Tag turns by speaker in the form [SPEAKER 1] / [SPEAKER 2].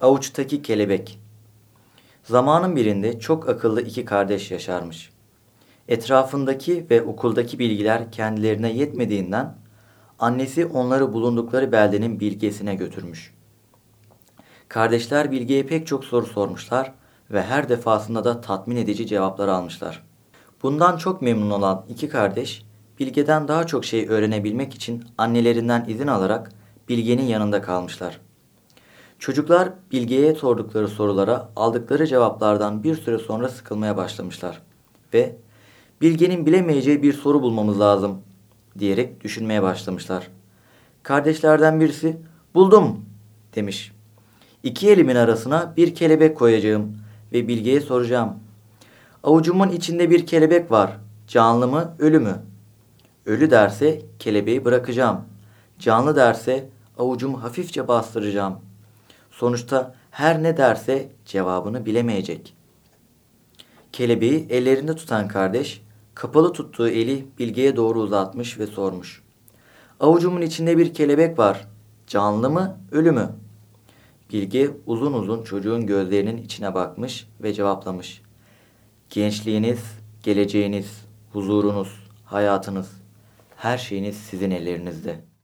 [SPEAKER 1] Avuçtaki kelebek. Zamanın birinde çok akıllı iki kardeş yaşarmış. Etrafındaki ve okuldaki bilgiler kendilerine yetmediğinden annesi onları bulundukları beldenin bilgesine götürmüş. Kardeşler bilgeye pek çok soru sormuşlar ve her defasında da tatmin edici cevaplar almışlar. Bundan çok memnun olan iki kardeş bilgeden daha çok şey öğrenebilmek için annelerinden izin alarak bilgenin yanında kalmışlar. Çocuklar Bilge'ye sordukları sorulara aldıkları cevaplardan bir süre sonra sıkılmaya başlamışlar ve Bilge'nin bilemeyeceği bir soru bulmamız lazım diyerek düşünmeye başlamışlar. Kardeşlerden birisi buldum demiş. İki elimin arasına bir kelebek koyacağım ve Bilge'ye soracağım. Avucumun içinde bir kelebek var. Canlı mı, ölü mü? Ölü derse kelebeği bırakacağım. Canlı derse avucumu hafifçe bastıracağım. Sonuçta her ne derse cevabını bilemeyecek. Kelebeği ellerinde tutan kardeş kapalı tuttuğu eli Bilge'ye doğru uzatmış ve sormuş. Avucumun içinde bir kelebek var. Canlı mı, ölü mü? Bilge uzun uzun çocuğun gözlerinin içine bakmış ve cevaplamış. Gençliğiniz, geleceğiniz, huzurunuz, hayatınız, her şeyiniz sizin ellerinizde.''